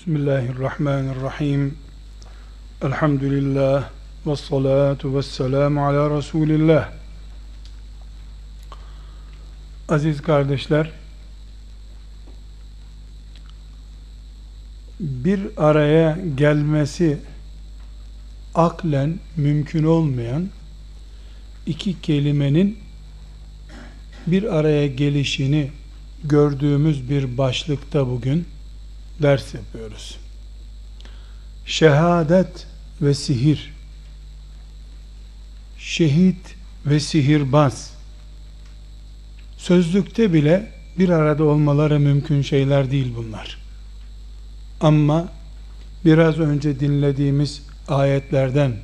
Bismillahirrahmanirrahim. Elhamdülillah ve salatu ve selamu ala Resulillah. Aziz kardeşler, bir araya gelmesi aklen mümkün olmayan iki kelimenin bir araya gelişini gördüğümüz bir başlıkta bugün ders yapıyoruz. Şehadet ve sihir, şehit ve sihirbaz, sözlükte bile bir arada olmaları mümkün şeyler değil bunlar. Ama biraz önce dinlediğimiz ayetlerden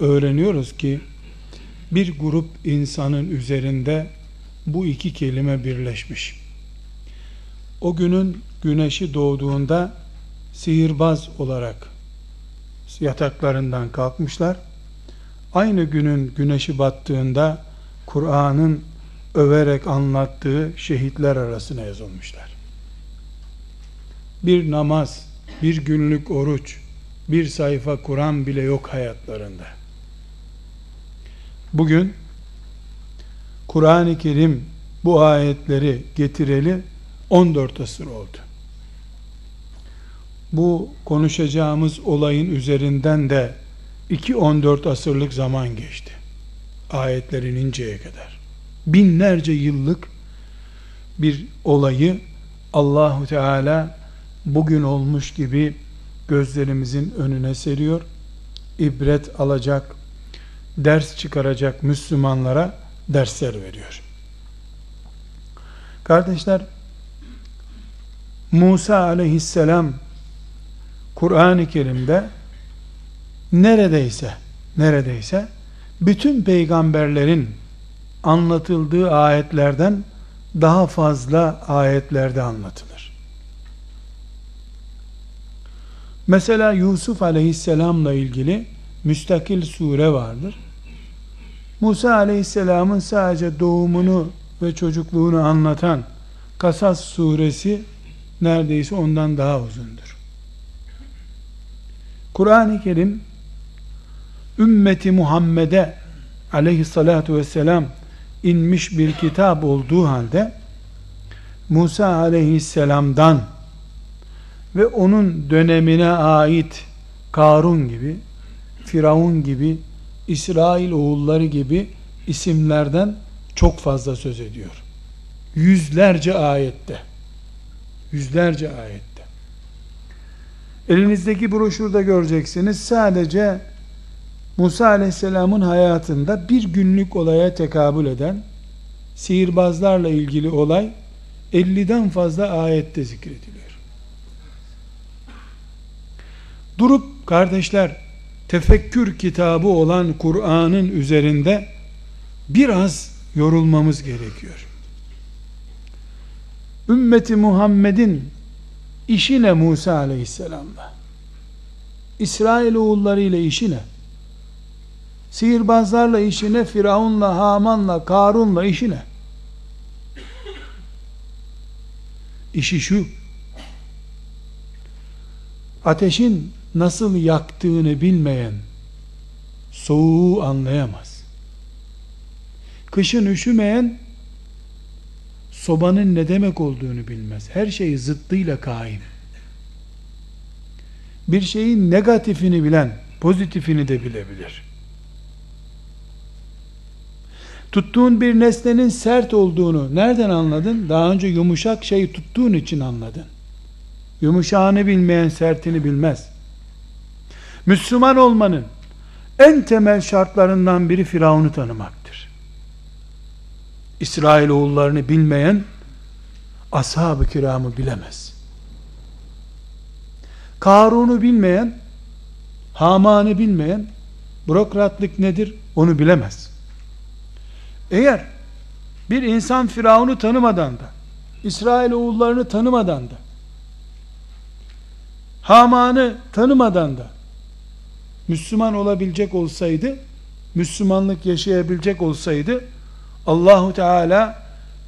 öğreniyoruz ki bir grup insanın üzerinde bu iki kelime birleşmiş. O günün güneşi doğduğunda sihirbaz olarak yataklarından kalkmışlar. Aynı günün güneşi battığında Kur'an'ın överek anlattığı şehitler arasına yazılmışlar. Bir namaz, bir günlük oruç, bir sayfa Kur'an bile yok hayatlarında. Bugün Kur'an-ı Kerim bu ayetleri getireli 14 asır oldu. Bu konuşacağımız olayın üzerinden de 2-14 asırlık zaman geçti. Ayetlerin inceye kadar. Binlerce yıllık bir olayı Allahu Teala bugün olmuş gibi gözlerimizin önüne seriyor. İbret alacak, ders çıkaracak Müslümanlara dersler veriyor. Kardeşler, Musa aleyhisselam Kur'an-ı Kerim'de neredeyse neredeyse bütün peygamberlerin anlatıldığı ayetlerden daha fazla ayetlerde anlatılır. Mesela Yusuf aleyhisselamla ilgili müstakil sure vardır. Musa aleyhisselamın sadece doğumunu ve çocukluğunu anlatan Kasas suresi neredeyse ondan daha uzundur. Kur'an-ı Kerim ümmeti Muhammed'e aleyhissalatu vesselam inmiş bir kitap olduğu halde Musa aleyhisselamdan ve onun dönemine ait Karun gibi, Firavun gibi, İsrail oğulları gibi isimlerden çok fazla söz ediyor. Yüzlerce ayette. Yüzlerce ayette. Elinizdeki broşürde göreceksiniz. Sadece Musa Aleyhisselam'ın hayatında bir günlük olaya tekabül eden sihirbazlarla ilgili olay 50'den fazla ayette zikrediliyor. Durup kardeşler tefekkür kitabı olan Kur'an'ın üzerinde biraz yorulmamız gerekiyor. Ümmeti Muhammed'in işi ne Musa aleyhisselamla? İsrail oğulları ile işi ne? Sihirbazlarla işi ne? Firavunla, Haman'la, Karun'la işi ne? İşi şu. Ateşin nasıl yaktığını bilmeyen soğuğu anlayamaz. Kışın üşümeyen sobanın ne demek olduğunu bilmez. Her şey zıttıyla kaim. Bir şeyin negatifini bilen, pozitifini de bilebilir. Tuttuğun bir nesnenin sert olduğunu nereden anladın? Daha önce yumuşak şey tuttuğun için anladın. Yumuşağını bilmeyen sertini bilmez. Müslüman olmanın en temel şartlarından biri Firavun'u tanımaktır. İsrail oğullarını bilmeyen ashab-ı kiramı bilemez. Karun'u bilmeyen, Haman'ı bilmeyen, bürokratlık nedir onu bilemez. Eğer bir insan Firavun'u tanımadan da, İsrail oğullarını tanımadan da, Haman'ı tanımadan da, Müslüman olabilecek olsaydı, Müslümanlık yaşayabilecek olsaydı, Allahu Teala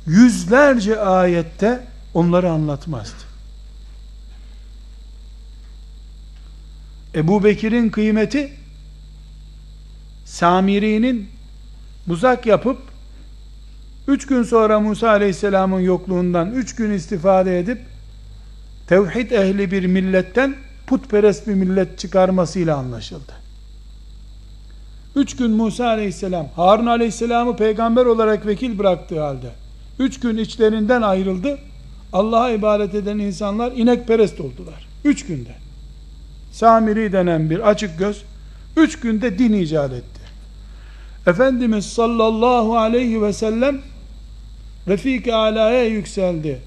yüzlerce ayette onları anlatmazdı. Ebu Bekir'in kıymeti Samiri'nin buzak yapıp üç gün sonra Musa Aleyhisselam'ın yokluğundan üç gün istifade edip tevhid ehli bir milletten putperest bir millet çıkarmasıyla anlaşıldı. Üç gün Musa aleyhisselam, Harun aleyhisselamı peygamber olarak vekil bıraktığı halde, üç gün içlerinden ayrıldı, Allah'a ibadet eden insanlar inekperest oldular. Üç günde. Samiri denen bir açık göz, üç günde din icat etti. Efendimiz sallallahu aleyhi ve sellem Refik-i Ala'ya yükseldi.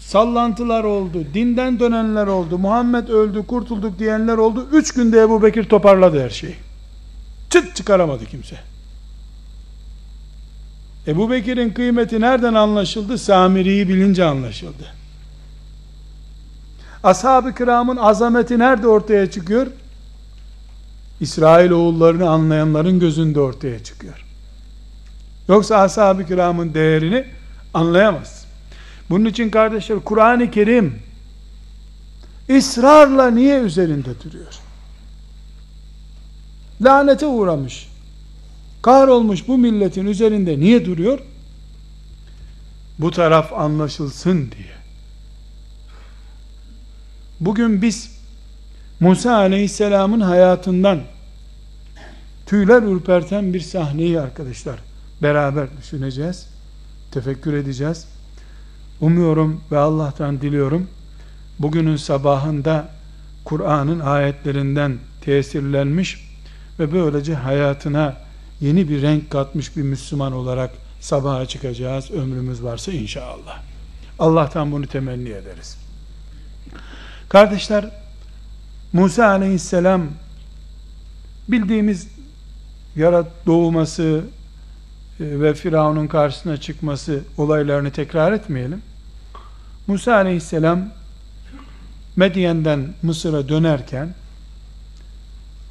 Sallantılar oldu, dinden dönenler oldu, Muhammed öldü, kurtulduk diyenler oldu. Üç günde Ebu Bekir toparladı her şeyi. Çıt çıkaramadı kimse. Ebu Bekir'in kıymeti nereden anlaşıldı? Samiri'yi bilince anlaşıldı. Ashab-ı kiramın azameti nerede ortaya çıkıyor? İsrail oğullarını anlayanların gözünde ortaya çıkıyor. Yoksa ashab-ı kiramın değerini anlayamaz. Bunun için kardeşler Kur'an-ı Kerim ısrarla niye üzerinde duruyor? Lanete uğramış. Kahrolmuş bu milletin üzerinde niye duruyor? Bu taraf anlaşılsın diye. Bugün biz Musa Aleyhisselam'ın hayatından tüyler ürperten bir sahneyi arkadaşlar beraber düşüneceğiz. Tefekkür edeceğiz. Umuyorum ve Allah'tan diliyorum bugünün sabahında Kur'an'ın ayetlerinden tesirlenmiş ve böylece hayatına yeni bir renk katmış bir Müslüman olarak sabaha çıkacağız ömrümüz varsa inşallah. Allah'tan bunu temenni ederiz. Kardeşler Musa aleyhisselam bildiğimiz yarat doğması e, ve Firavun'un karşısına çıkması olaylarını tekrar etmeyelim. Musa aleyhisselam Medyen'den Mısır'a dönerken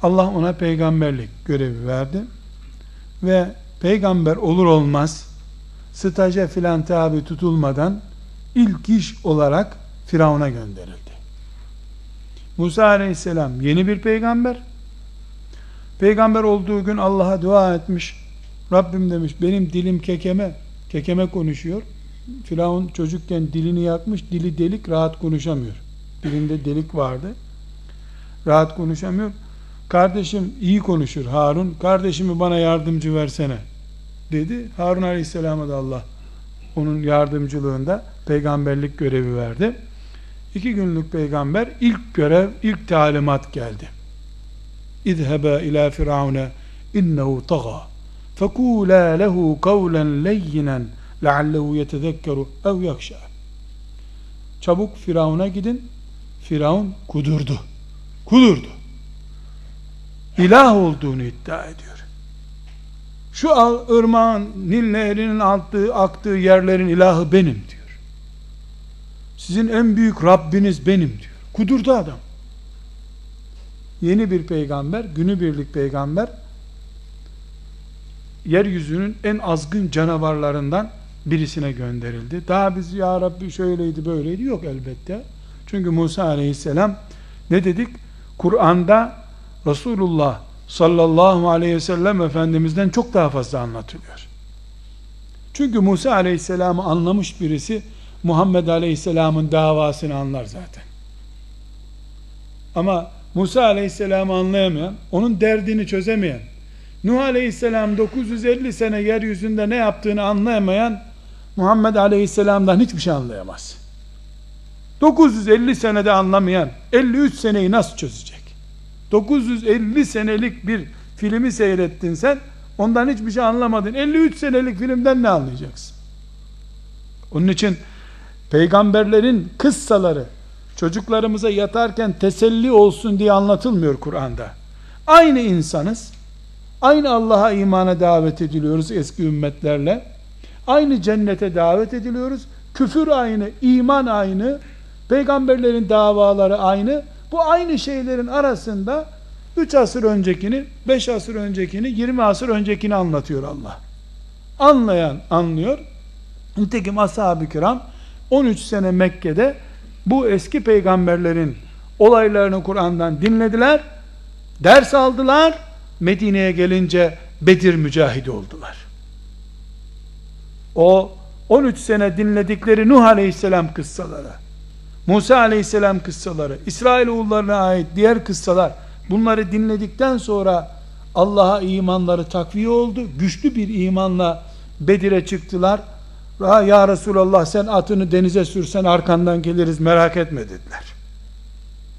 Allah ona peygamberlik görevi verdi ve peygamber olur olmaz staja filan tabi tutulmadan ilk iş olarak Firavun'a gönderildi. Musa aleyhisselam yeni bir peygamber. Peygamber olduğu gün Allah'a dua etmiş. Rabbim demiş benim dilim kekeme, kekeme konuşuyor. Firavun çocukken dilini yakmış, dili delik rahat konuşamıyor. Dilinde delik vardı. Rahat konuşamıyor. Kardeşim iyi konuşur Harun. Kardeşimi bana yardımcı versene dedi. Harun Aleyhisselam'a da Allah onun yardımcılığında peygamberlik görevi verdi. İki günlük peygamber ilk görev, ilk talimat geldi. İzhebe ila firavune innehu taga fekula lehu kavlen leyyinen leallehu yetezekkeru ev yakşa. Çabuk Firavun'a gidin. Firavun kudurdu. Kudurdu ilah olduğunu iddia ediyor. Şu ırmağın, Nil nehrinin aktığı, aktığı yerlerin ilahı benim diyor. Sizin en büyük Rabbiniz benim diyor. Kudurdu adam. Yeni bir peygamber, günübirlik peygamber, yeryüzünün en azgın canavarlarından birisine gönderildi. Daha biz ya Rabbi şöyleydi böyleydi yok elbette. Çünkü Musa aleyhisselam ne dedik? Kur'an'da Resulullah sallallahu aleyhi ve sellem Efendimiz'den çok daha fazla anlatılıyor. Çünkü Musa aleyhisselamı anlamış birisi Muhammed aleyhisselamın davasını anlar zaten. Ama Musa aleyhisselamı anlayamayan, onun derdini çözemeyen, Nuh aleyhisselam 950 sene yeryüzünde ne yaptığını anlayamayan Muhammed aleyhisselamdan hiçbir şey anlayamaz. 950 senede anlamayan 53 seneyi nasıl çözecek? 950 senelik bir filmi seyrettin sen, ondan hiçbir şey anlamadın. 53 senelik filmden ne anlayacaksın? Onun için peygamberlerin kıssaları çocuklarımıza yatarken teselli olsun diye anlatılmıyor Kur'an'da. Aynı insanız. Aynı Allah'a imana davet ediliyoruz eski ümmetlerle. Aynı cennete davet ediliyoruz. Küfür aynı, iman aynı, peygamberlerin davaları aynı bu aynı şeylerin arasında 3 asır öncekini, 5 asır öncekini, 20 asır öncekini anlatıyor Allah. Anlayan anlıyor. Nitekim ashab-ı kiram 13 sene Mekke'de bu eski peygamberlerin Olaylarını Kur'an'dan dinlediler. Ders aldılar. Medine'ye gelince Bedir mücahidi oldular. O 13 sene dinledikleri Nuh Aleyhisselam kıssaları, Musa Aleyhisselam kıssaları, İsrail oğullarına ait diğer kıssalar, bunları dinledikten sonra Allah'a imanları takviye oldu. Güçlü bir imanla Bedir'e çıktılar. Ya Resulallah sen atını denize sürsen arkandan geliriz merak etme dediler.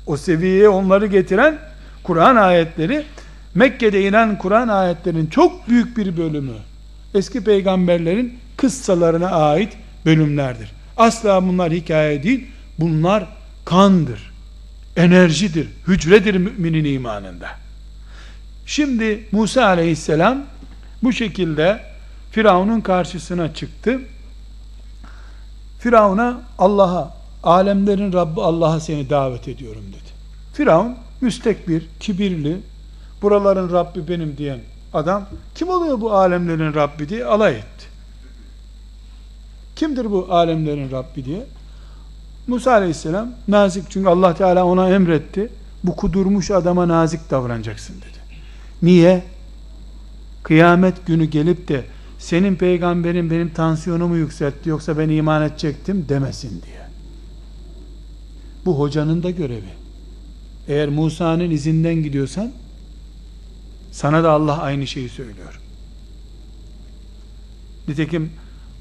O seviyeye onları getiren Kur'an ayetleri Mekke'de inen Kur'an ayetlerinin çok büyük bir bölümü eski peygamberlerin kıssalarına ait bölümlerdir. Asla bunlar hikaye değil. Bunlar kandır, enerjidir, hücredir müminin imanında. Şimdi Musa aleyhisselam bu şekilde Firavun'un karşısına çıktı. Firavun'a Allah'a, alemlerin Rabbi Allah'a seni davet ediyorum dedi. Firavun müstekbir, kibirli, buraların Rabbi benim diyen adam kim oluyor bu alemlerin Rabbi diye alay etti. Kimdir bu alemlerin Rabbi diye? Musa aleyhisselam nazik çünkü Allah Teala ona emretti. Bu kudurmuş adama nazik davranacaksın dedi. Niye? Kıyamet günü gelip de senin peygamberin benim tansiyonumu yükseltti yoksa ben iman edecektim demesin diye. Bu hocanın da görevi. Eğer Musa'nın izinden gidiyorsan sana da Allah aynı şeyi söylüyor. Nitekim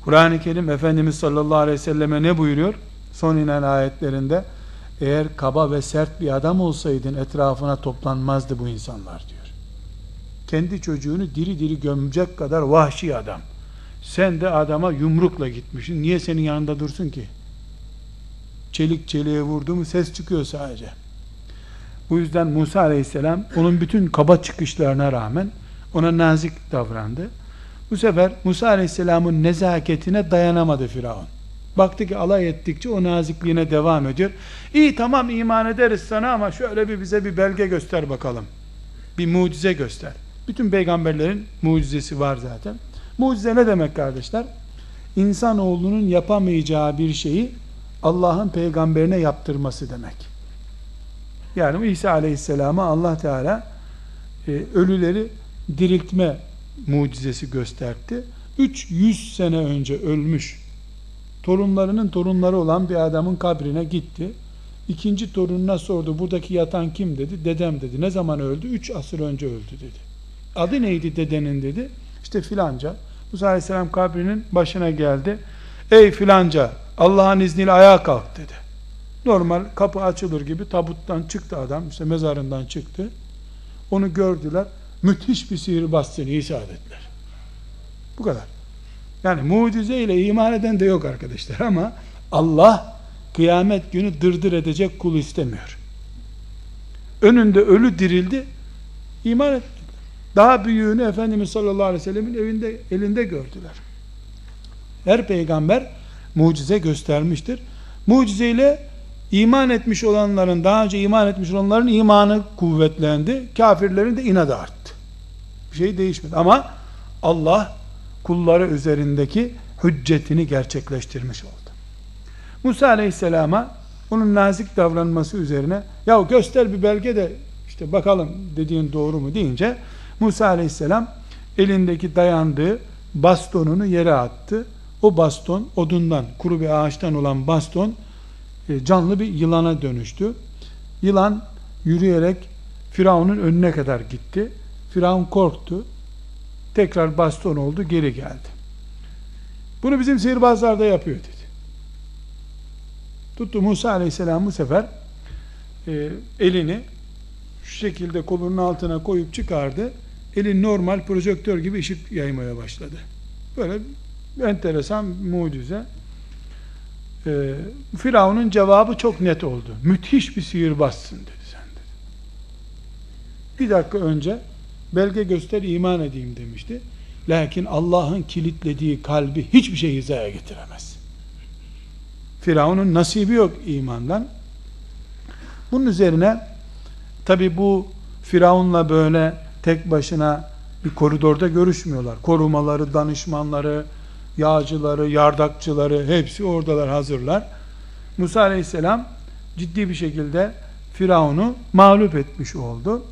Kur'an-ı Kerim Efendimiz sallallahu aleyhi ve selleme ne buyuruyor? Son inen ayetlerinde eğer kaba ve sert bir adam olsaydın etrafına toplanmazdı bu insanlar diyor. Kendi çocuğunu diri diri gömecek kadar vahşi adam. Sen de adama yumrukla gitmişsin. Niye senin yanında dursun ki? Çelik çeliğe vurdu mu ses çıkıyor sadece. Bu yüzden Musa aleyhisselam onun bütün kaba çıkışlarına rağmen ona nazik davrandı. Bu sefer Musa aleyhisselamın nezaketine dayanamadı Firavun. Baktı ki alay ettikçe o nazikliğine devam ediyor. İyi tamam iman ederiz sana ama şöyle bir bize bir belge göster bakalım. Bir mucize göster. Bütün peygamberlerin mucizesi var zaten. Mucize ne demek kardeşler? İnsanoğlunun yapamayacağı bir şeyi Allah'ın peygamberine yaptırması demek. Yani İsa Aleyhisselam'a Allah Teala e, ölüleri diriltme mucizesi gösterdi. 300 sene önce ölmüş torunlarının torunları olan bir adamın kabrine gitti. İkinci torununa sordu buradaki yatan kim dedi. Dedem dedi. Ne zaman öldü? Üç asır önce öldü dedi. Adı neydi dedenin dedi. İşte filanca. Musa Aleyhisselam kabrinin başına geldi. Ey filanca Allah'ın izniyle ayağa kalk dedi. Normal kapı açılır gibi tabuttan çıktı adam. işte mezarından çıktı. Onu gördüler. Müthiş bir sihirbaz seni İsa dediler. Bu kadar. Yani mucize ile iman eden de yok arkadaşlar ama Allah kıyamet günü dırdır edecek kul istemiyor. Önünde ölü dirildi, iman ettiler. Daha büyüğünü Efendimiz sallallahu aleyhi ve sellemin evinde, elinde gördüler. Her peygamber mucize göstermiştir. Mucizeyle iman etmiş olanların, daha önce iman etmiş olanların imanı kuvvetlendi. Kafirlerin de inadı arttı. Bir şey değişmedi. Ama Allah kulları üzerindeki hüccetini gerçekleştirmiş oldu. Musa Aleyhisselam'a onun nazik davranması üzerine ya göster bir belge de işte bakalım dediğin doğru mu deyince Musa Aleyhisselam elindeki dayandığı bastonunu yere attı. O baston odundan, kuru bir ağaçtan olan baston e, canlı bir yılana dönüştü. Yılan yürüyerek Firavun'un önüne kadar gitti. Firavun korktu. Tekrar baston oldu, geri geldi. Bunu bizim sihirbazlar da yapıyor dedi. Tuttu Musa aleyhisselam bu sefer e, elini şu şekilde kolunun altına koyup çıkardı. Eli normal projektör gibi ışık yaymaya başladı. Böyle enteresan mucize. E, Firavun'un cevabı çok net oldu. Müthiş bir sihirbazsın dedi sen dedi. Bir dakika önce belge göster iman edeyim demişti. Lakin Allah'ın kilitlediği kalbi hiçbir şey hizaya getiremez. Firavun'un nasibi yok imandan. Bunun üzerine tabi bu Firavun'la böyle tek başına bir koridorda görüşmüyorlar. Korumaları, danışmanları, yağcıları, yardakçıları hepsi oradalar hazırlar. Musa aleyhisselam ciddi bir şekilde Firavun'u mağlup etmiş oldu.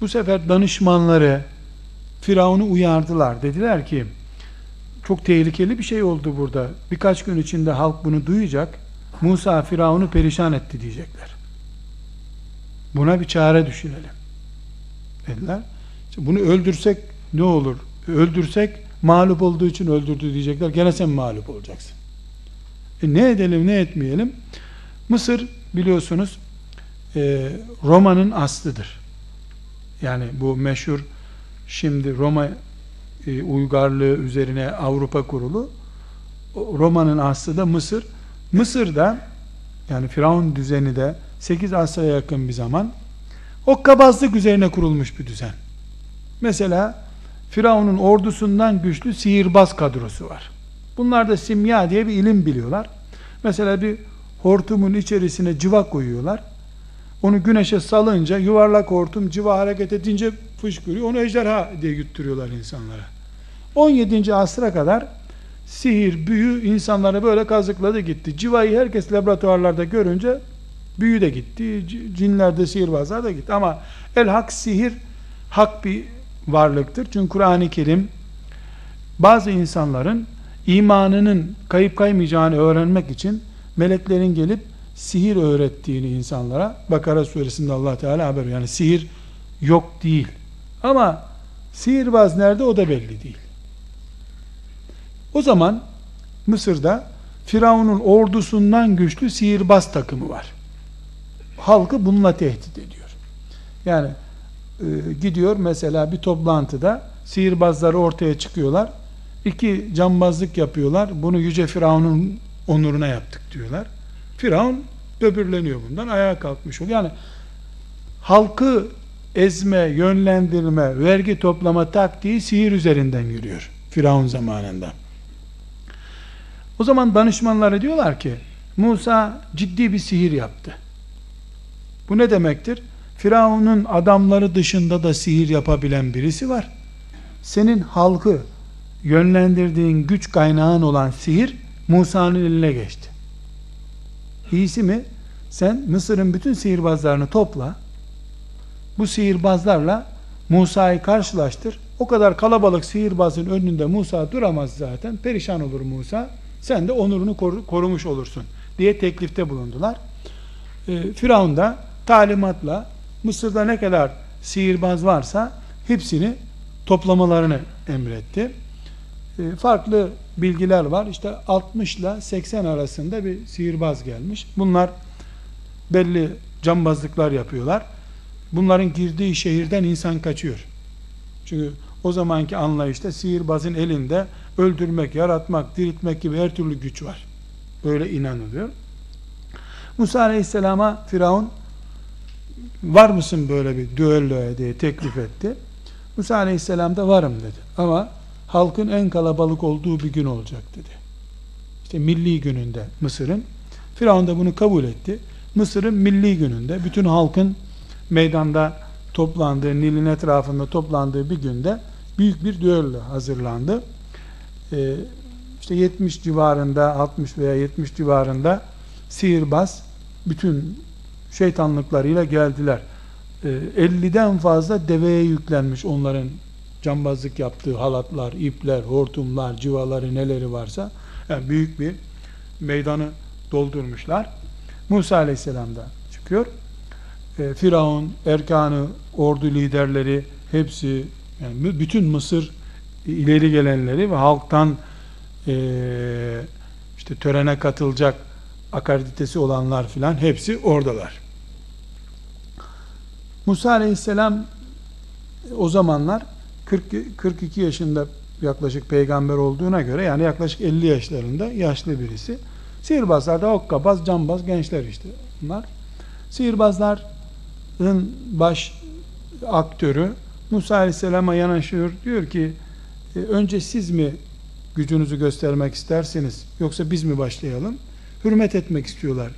Bu sefer danışmanları Firavun'u uyardılar. Dediler ki çok tehlikeli bir şey oldu burada. Birkaç gün içinde halk bunu duyacak. Musa Firavun'u perişan etti diyecekler. Buna bir çare düşünelim. Dediler. Bunu öldürsek ne olur? Öldürsek mağlup olduğu için öldürdü diyecekler. Gene sen mağlup olacaksın. E ne edelim ne etmeyelim? Mısır biliyorsunuz e, Roma'nın aslıdır. Yani bu meşhur şimdi Roma e, uygarlığı üzerine Avrupa kurulu Roma'nın aslı da Mısır. Mısır'da yani Firavun düzeni de 8 asra yakın bir zaman okkabazlık üzerine kurulmuş bir düzen. Mesela Firavun'un ordusundan güçlü sihirbaz kadrosu var. Bunlar da simya diye bir ilim biliyorlar. Mesela bir hortumun içerisine civa koyuyorlar. Onu güneşe salınca yuvarlak hortum civa hareket edince fışkırıyor. Onu ejderha diye güttürüyorlar insanlara. 17. asra kadar sihir, büyü insanları böyle kazıkladı gitti. Civayı herkes laboratuvarlarda görünce büyü de gitti. Cinler de sihirbazlar da gitti. Ama el hak sihir hak bir varlıktır. Çünkü Kur'an-ı Kerim bazı insanların imanının kayıp kaymayacağını öğrenmek için meleklerin gelip sihir öğrettiğini insanlara Bakara suresinde Allah Teala haber yani sihir yok değil. Ama sihirbaz nerede o da belli değil. O zaman Mısır'da Firavun'un ordusundan güçlü sihirbaz takımı var. Halkı bununla tehdit ediyor. Yani e, gidiyor mesela bir toplantıda sihirbazları ortaya çıkıyorlar. İki cambazlık yapıyorlar. Bunu yüce Firavun'un onuruna yaptık diyorlar. Firavun böbürleniyor bundan. Ayağa kalkmış oluyor. Yani halkı ezme, yönlendirme, vergi toplama taktiği sihir üzerinden yürüyor. Firavun zamanında. O zaman danışmanları diyorlar ki Musa ciddi bir sihir yaptı. Bu ne demektir? Firavun'un adamları dışında da sihir yapabilen birisi var. Senin halkı yönlendirdiğin güç kaynağın olan sihir Musa'nın eline geçti. İyisi mi? Sen Mısır'ın bütün sihirbazlarını topla. Bu sihirbazlarla Musa'yı karşılaştır. O kadar kalabalık sihirbazın önünde Musa duramaz zaten. Perişan olur Musa. Sen de onurunu korumuş olursun diye teklifte bulundular. E, Firavun da talimatla Mısır'da ne kadar sihirbaz varsa hepsini toplamalarını emretti. E, farklı bilgiler var. İşte 60 ile 80 arasında bir sihirbaz gelmiş. Bunlar belli cambazlıklar yapıyorlar. Bunların girdiği şehirden insan kaçıyor. Çünkü o zamanki anlayışta sihirbazın elinde öldürmek, yaratmak, diriltmek gibi her türlü güç var. Böyle inanılıyor. Musa Aleyhisselam'a Firavun var mısın böyle bir düelloya diye teklif etti. Musa Aleyhisselam da varım dedi. Ama halkın en kalabalık olduğu bir gün olacak dedi. İşte milli gününde Mısır'ın. Firavun da bunu kabul etti. Mısır'ın milli gününde bütün halkın meydanda toplandığı, Nil'in etrafında toplandığı bir günde büyük bir düello hazırlandı. Ee, işte 70 civarında, 60 veya 70 civarında sihirbaz bütün şeytanlıklarıyla geldiler. Ee, 50'den fazla deveye yüklenmiş onların cambazlık yaptığı halatlar, ipler, hortumlar, civaları neleri varsa yani büyük bir meydanı doldurmuşlar. Musa Aleyhisselam da çıkıyor. E, Firavun, Erkanı, ordu liderleri hepsi yani bütün Mısır ileri gelenleri ve halktan e, işte törene katılacak akreditesi olanlar filan hepsi oradalar. Musa Aleyhisselam o zamanlar 40, 42 yaşında yaklaşık peygamber olduğuna göre yani yaklaşık 50 yaşlarında yaşlı birisi. Sihirbazlar da okkabaz, cambaz gençler işte bunlar. Sihirbazların baş aktörü Musa Aleyhisselam'a yanaşıyor. Diyor ki e, önce siz mi gücünüzü göstermek isterseniz yoksa biz mi başlayalım? Hürmet etmek istiyorlar.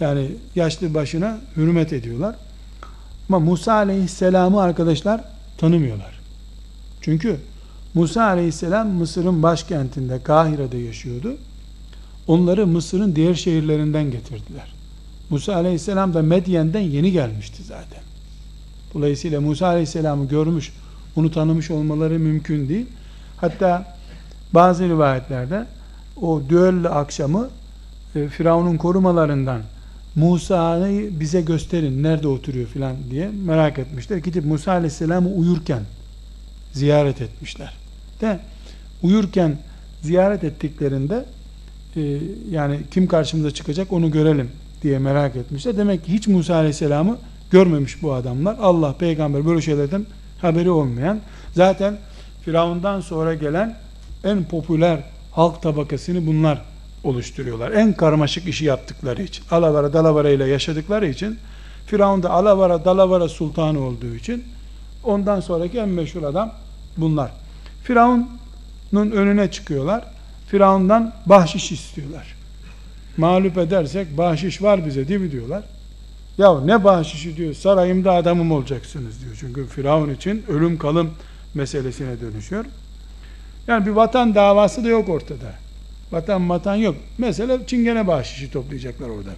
Yani yaşlı başına hürmet ediyorlar. Ama Musa Aleyhisselam'ı arkadaşlar tanımıyorlar. Çünkü Musa aleyhisselam Mısır'ın başkentinde Kahire'de yaşıyordu. Onları Mısır'ın diğer şehirlerinden getirdiler. Musa aleyhisselam da Medyen'den yeni gelmişti zaten. Dolayısıyla Musa aleyhisselamı görmüş, onu tanımış olmaları mümkün değil. Hatta bazı rivayetlerde o düello akşamı e, Firavun'un korumalarından Musa'yı bize gösterin nerede oturuyor filan diye merak etmişler. Gidip Musa aleyhisselamı uyurken ziyaret etmişler. De uyurken ziyaret ettiklerinde e, yani kim karşımıza çıkacak onu görelim diye merak etmişler. Demek ki hiç Musa aleyhisselamı görmemiş bu adamlar. Allah peygamber böyle şeylerden haberi olmayan zaten Firavundan sonra gelen en popüler halk tabakasını bunlar oluşturuyorlar. En karmaşık işi yaptıkları için. Alavara dalavara ile yaşadıkları için Firavun da alavara dalavara sultanı olduğu için ondan sonraki en meşhur adam bunlar. Firavun'un önüne çıkıyorlar. Firavun'dan bahşiş istiyorlar. Mağlup edersek bahşiş var bize değil mi diyorlar. Ya ne bahşişi diyor sarayımda adamım olacaksınız diyor. Çünkü Firavun için ölüm kalım meselesine dönüşüyor. Yani bir vatan davası da yok ortada. Vatan vatan yok. Mesela çingene bahşişi toplayacaklar orada.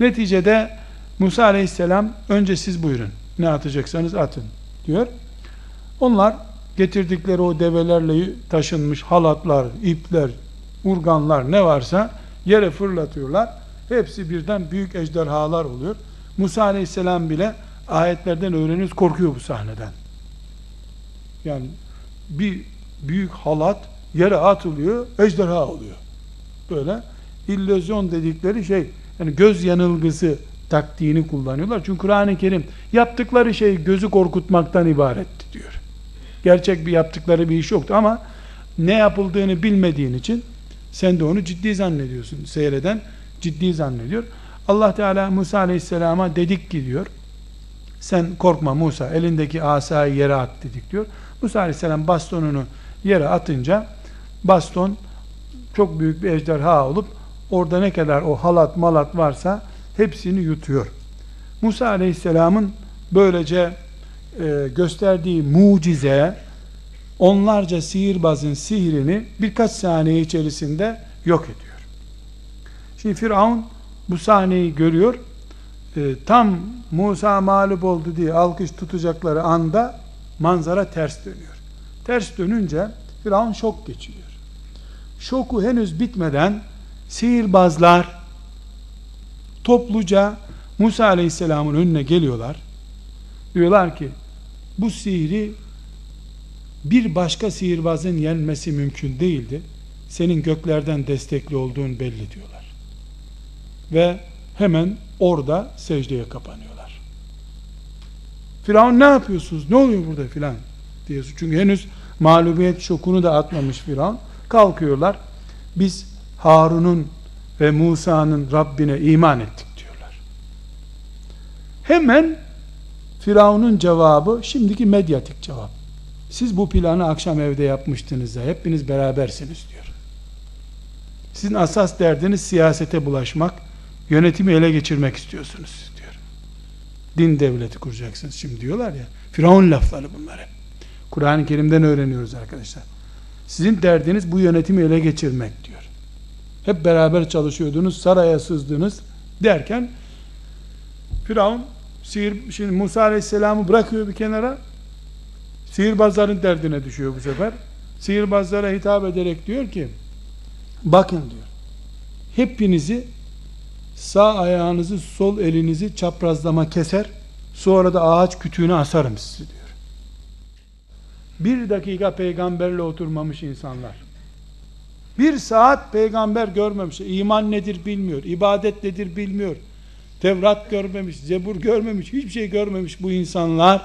Neticede Musa aleyhisselam önce siz buyurun. Ne atacaksanız atın diyor. Onlar getirdikleri o develerle taşınmış halatlar, ipler, urganlar ne varsa yere fırlatıyorlar. Hepsi birden büyük ejderhalar oluyor. Musa aleyhisselam bile ayetlerden öğreniyoruz korkuyor bu sahneden. Yani bir büyük halat yere atılıyor, ejderha oluyor. Böyle illüzyon dedikleri şey, yani göz yanılgısı taktiğini kullanıyorlar. Çünkü Kur'an-ı Kerim yaptıkları şey gözü korkutmaktan ibaretti diyor. Gerçek bir yaptıkları bir iş yoktu ama ne yapıldığını bilmediğin için sen de onu ciddi zannediyorsun. Seyreden ciddi zannediyor. Allah Teala Musa Aleyhisselam'a dedik ki diyor. Sen korkma Musa elindeki asayı yere at dedik diyor. Musa Aleyhisselam bastonunu yere atınca baston çok büyük bir ejderha olup orada ne kadar o halat malat varsa hepsini yutuyor. Musa Aleyhisselam'ın böylece e, gösterdiği mucize onlarca sihirbazın sihrini birkaç saniye içerisinde yok ediyor. Şimdi Firavun bu sahneyi görüyor. E, tam Musa mağlup oldu diye alkış tutacakları anda manzara ters dönüyor. Ters dönünce Firavun şok geçiriyor. Şoku henüz bitmeden sihirbazlar topluca Musa Aleyhisselam'ın önüne geliyorlar. Diyorlar ki bu sihri bir başka sihirbazın yenmesi mümkün değildi. Senin göklerden destekli olduğun belli diyorlar. Ve hemen orada secdeye kapanıyorlar. Firavun ne yapıyorsunuz? Ne oluyor burada filan diye. Çünkü henüz mağlubiyet şokunu da atmamış Firavun. Kalkıyorlar. Biz Harun'un ve Musa'nın Rabbine iman ettik diyorlar. Hemen Firavun'un cevabı şimdiki medyatik cevap. Siz bu planı akşam evde yapmıştınız da hepiniz berabersiniz diyor. Sizin asas derdiniz siyasete bulaşmak, yönetimi ele geçirmek istiyorsunuz diyor. Din devleti kuracaksınız şimdi diyorlar ya. Firavun lafları bunlar hep. Kur'an-ı Kerim'den öğreniyoruz arkadaşlar. Sizin derdiniz bu yönetimi ele geçirmek diyor. Hep beraber çalışıyordunuz, saraya sızdınız derken Firavun sihir, şimdi Musa Aleyhisselam'ı bırakıyor bir kenara sihirbazların derdine düşüyor bu sefer. Sihirbazlara hitap ederek diyor ki bakın diyor hepinizi sağ ayağınızı sol elinizi çaprazlama keser sonra da ağaç kütüğüne asarım sizi diyor. Bir dakika peygamberle oturmamış insanlar. Bir saat peygamber görmemiş. iman nedir bilmiyor. ibadet nedir bilmiyor. Tevrat görmemiş, Zebur görmemiş, hiçbir şey görmemiş bu insanlar.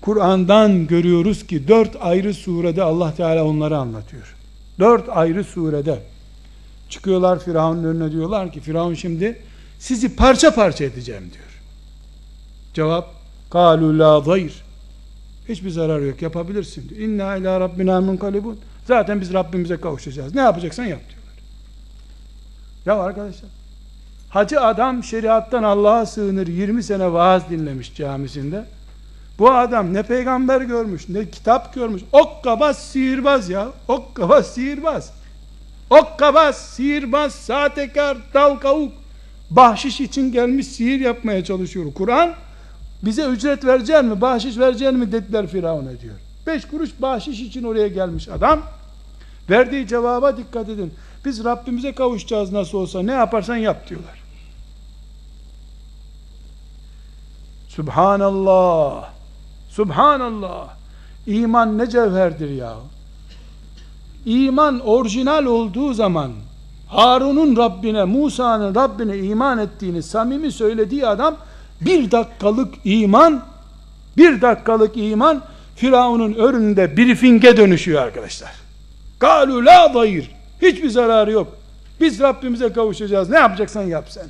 Kur'an'dan görüyoruz ki dört ayrı surede Allah Teala onları anlatıyor. Dört ayrı surede. Çıkıyorlar Firavun'un önüne diyorlar ki Firavun şimdi sizi parça parça edeceğim diyor. Cevap kalu la zayr Hiçbir zarar yok yapabilirsin diyor. İnna ila rabbina munkalibun. Zaten biz Rabbimize kavuşacağız. Ne yapacaksan yap diyorlar. Ya arkadaşlar hacı adam şeriattan Allah'a sığınır 20 sene vaaz dinlemiş camisinde. Bu adam ne peygamber görmüş ne kitap görmüş. Okkabaz sihirbaz ya. Okkabaz sihirbaz. Okkabaz sihirbaz sahtekar dal kavuk. bahşiş için gelmiş sihir yapmaya çalışıyor. Kur'an bize ücret verecek mi, bahşiş verecek mi dediler Firavun'a diyor. Beş kuruş bahşiş için oraya gelmiş adam. Verdiği cevaba dikkat edin. Biz Rabbimize kavuşacağız nasıl olsa ne yaparsan yap diyorlar. Subhanallah. Subhanallah. İman ne cevherdir ya. İman orijinal olduğu zaman Harun'un Rabbine, Musa'nın Rabbine iman ettiğini samimi söylediği adam bir dakikalık iman bir dakikalık iman Firavun'un önünde briefinge dönüşüyor arkadaşlar. Galu la dayır. Hiçbir zararı yok. Biz Rabbimize kavuşacağız. Ne yapacaksan yap sen.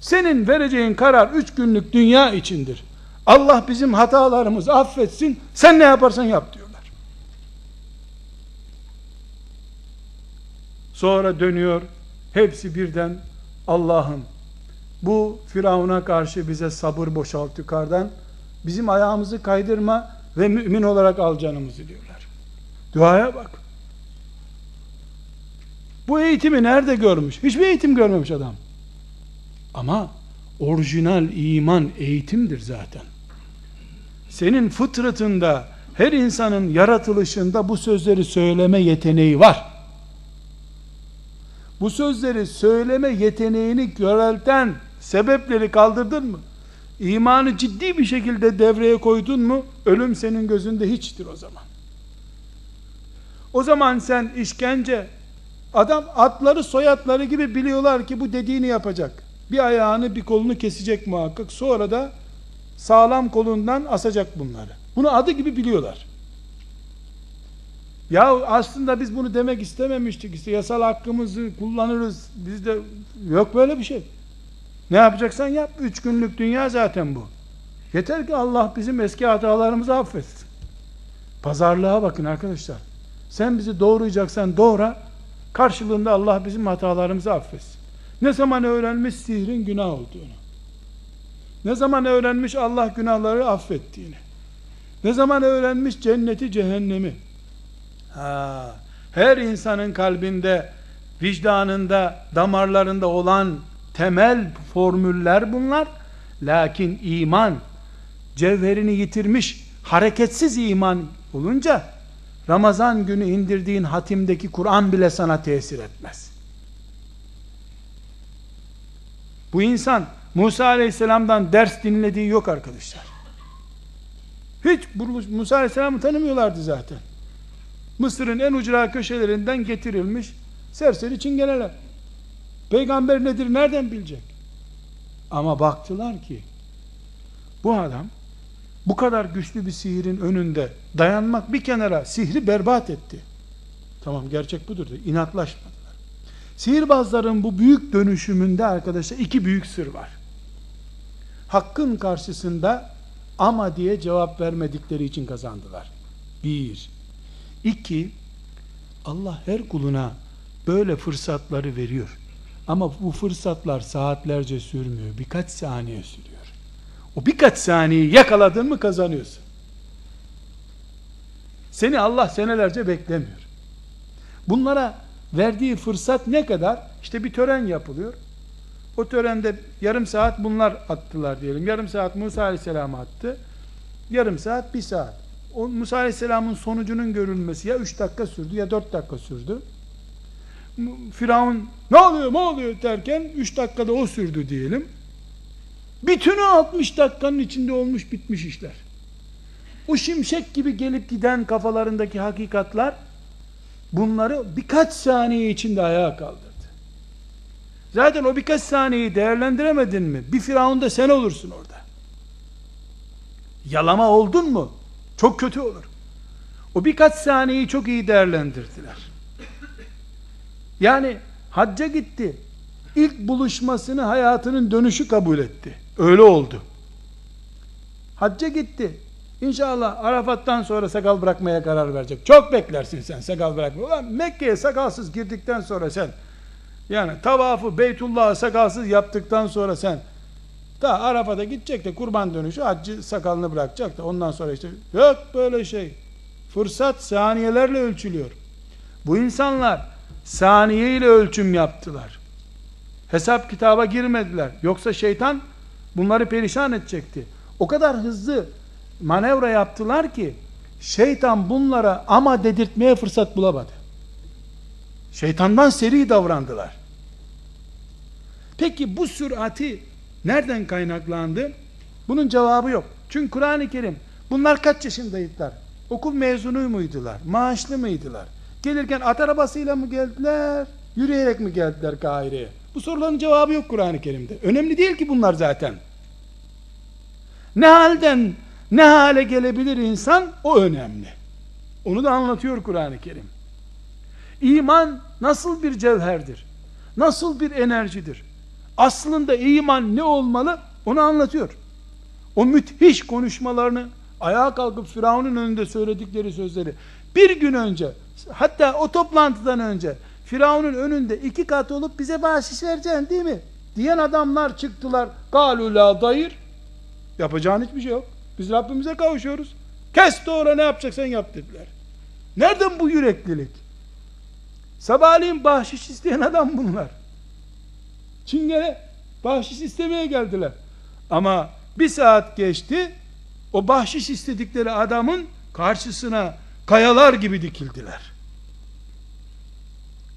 Senin vereceğin karar üç günlük dünya içindir. Allah bizim hatalarımızı affetsin. Sen ne yaparsan yap diyorlar. Sonra dönüyor. Hepsi birden Allah'ım bu Firavun'a karşı bize sabır boşalt yukarıdan. Bizim ayağımızı kaydırma ve mümin olarak al canımızı diyorlar. Duaya bak. Bu eğitimi nerede görmüş? Hiçbir eğitim görmemiş adam. Ama orijinal iman eğitimdir zaten. Senin fıtratında, her insanın yaratılışında bu sözleri söyleme yeteneği var. Bu sözleri söyleme yeteneğini körelten sebepleri kaldırdın mı? İmanı ciddi bir şekilde devreye koydun mu? Ölüm senin gözünde hiçtir o zaman. O zaman sen işkence, adam atları soyatları gibi biliyorlar ki bu dediğini yapacak. Bir ayağını bir kolunu kesecek muhakkak. Sonra da sağlam kolundan asacak bunları. Bunu adı gibi biliyorlar. Ya aslında biz bunu demek istememiştik. İşte yasal hakkımızı kullanırız. Bizde yok böyle bir şey. Ne yapacaksan yap. Üç günlük dünya zaten bu. Yeter ki Allah bizim eski hatalarımızı affetsin. Pazarlığa bakın arkadaşlar. Sen bizi doğrayacaksan doğra. Karşılığında Allah bizim hatalarımızı affetsin. Ne zaman öğrenmiş sihrin günah olduğunu. Ne zaman öğrenmiş Allah günahları affettiğini. Ne zaman öğrenmiş cenneti cehennemi. Ha, her insanın kalbinde, vicdanında, damarlarında olan temel formüller bunlar. Lakin iman cevherini yitirmiş, hareketsiz iman olunca Ramazan günü indirdiğin hatimdeki Kur'an bile sana tesir etmez. Bu insan Musa Aleyhisselam'dan ders dinlediği yok arkadaşlar. Hiç Musa Aleyhisselam'ı tanımıyorlardı zaten. Mısır'ın en ucra köşelerinden getirilmiş serseri çingeneler. Peygamber nedir nereden bilecek? Ama baktılar ki bu adam bu kadar güçlü bir sihirin önünde dayanmak bir kenara sihri berbat etti. Tamam gerçek budur dedi. İnatlaşmadılar. Sihirbazların bu büyük dönüşümünde arkadaşlar iki büyük sır var. Hakkın karşısında ama diye cevap vermedikleri için kazandılar. Bir. İki, Allah her kuluna böyle fırsatları veriyor. Ama bu fırsatlar saatlerce sürmüyor. Birkaç saniye sürüyor. O birkaç saniyeyi yakaladın mı kazanıyorsun. Seni Allah senelerce beklemiyor. Bunlara verdiği fırsat ne kadar? İşte bir tören yapılıyor. O törende yarım saat bunlar attılar diyelim. Yarım saat Musa Aleyhisselam attı. Yarım saat, bir saat. O Musa Aleyhisselam'ın sonucunun görülmesi ya üç dakika sürdü ya dört dakika sürdü. Firavun ne oluyor ne oluyor derken üç dakikada o sürdü diyelim. Bütünü 60 dakikanın içinde olmuş bitmiş işler. O şimşek gibi gelip giden kafalarındaki hakikatlar bunları birkaç saniye içinde ayağa kaldırdı. Zaten o birkaç saniyeyi değerlendiremedin mi? Bir firavun da sen olursun orada. Yalama oldun mu? Çok kötü olur. O birkaç saniyeyi çok iyi değerlendirdiler. Yani hacca gitti. İlk buluşmasını hayatının dönüşü kabul etti. Öyle oldu. Hacca gitti. İnşallah Arafat'tan sonra sakal bırakmaya karar verecek. Çok beklersin sen sakal bırakmaya. Ulan Mekke'ye sakalsız girdikten sonra sen yani tavafı Beytullah'ı sakalsız yaptıktan sonra sen da Arafat'a gidecek de kurban dönüşü haccı sakalını bırakacak da ondan sonra işte yok böyle şey. Fırsat saniyelerle ölçülüyor. Bu insanlar saniye ile ölçüm yaptılar. Hesap kitaba girmediler. Yoksa şeytan bunları perişan edecekti. O kadar hızlı manevra yaptılar ki şeytan bunlara ama dedirtmeye fırsat bulamadı. Şeytandan seri davrandılar. Peki bu sürati nereden kaynaklandı? Bunun cevabı yok. Çünkü Kur'an-ı Kerim bunlar kaç yaşındaydılar? Okul mezunu muydular? Maaşlı mıydılar? Gelirken at arabasıyla mı geldiler? Yürüyerek mi geldiler Kahire'ye? Bu soruların cevabı yok Kur'an-ı Kerim'de. Önemli değil ki bunlar zaten. Ne halden ne hale gelebilir insan o önemli. Onu da anlatıyor Kur'an-ı Kerim. İman nasıl bir cevherdir? Nasıl bir enerjidir? Aslında iman ne olmalı? Onu anlatıyor. O müthiş konuşmalarını ayağa kalkıp Firavun'un önünde söyledikleri sözleri bir gün önce hatta o toplantıdan önce Firavun'un önünde iki kat olup bize bahşiş vereceksin değil mi? Diyen adamlar çıktılar. Galu la dayır. Yapacağın hiçbir şey yok. Biz Rabbimize kavuşuyoruz. Kes doğru ne yapacaksan yap dediler. Nereden bu yüreklilik? Sabahleyin bahşiş isteyen adam bunlar. Çingene bahşiş istemeye geldiler. Ama bir saat geçti. O bahşiş istedikleri adamın karşısına kayalar gibi dikildiler.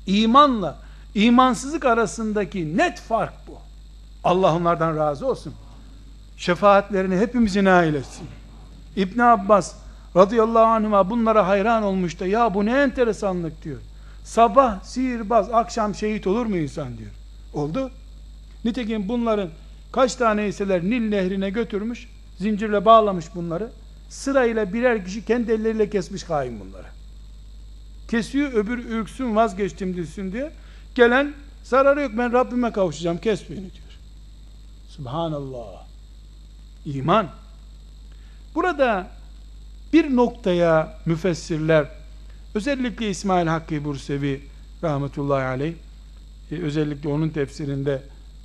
İmanla imansızlık arasındaki net fark bu. Allah onlardan razı olsun. Şefaatlerini hepimizin nail. İbn Abbas radıyallahu anhuma bunlara hayran olmuş da ya bu ne enteresanlık diyor. Sabah sihirbaz, akşam şehit olur mu insan diyor. Oldu. Nitekim bunların kaç tane iseler Nil nehrine götürmüş, zincirle bağlamış bunları. Sırayla birer kişi kendi elleriyle kesmiş hain bunları. Kesiyor, öbür ürksün vazgeçtim dilsin diye. Gelen zararı yok ben Rabbime kavuşacağım kes beni diyor. Subhanallah. İman. Burada bir noktaya müfessirler özellikle İsmail Hakkı Bursevi rahmetullahi aleyh e, özellikle onun tefsirinde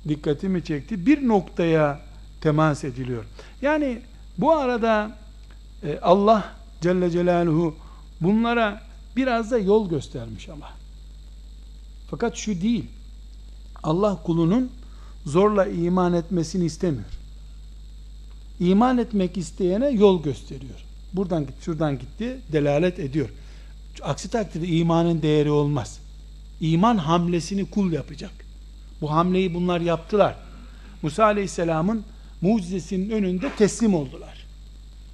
dikkatimi çekti. Bir noktaya temas ediliyor. Yani bu arada e, Allah Celle Celaluhu bunlara biraz da yol göstermiş ama. Fakat şu değil. Allah kulunun zorla iman etmesini istemiyor. İman etmek isteyene yol gösteriyor. Buradan git, şuradan gitti, delalet ediyor. Aksi takdirde imanın değeri olmaz. İman hamlesini kul yapacak. Bu hamleyi bunlar yaptılar. Musa Aleyhisselam'ın mucizesinin önünde teslim oldular.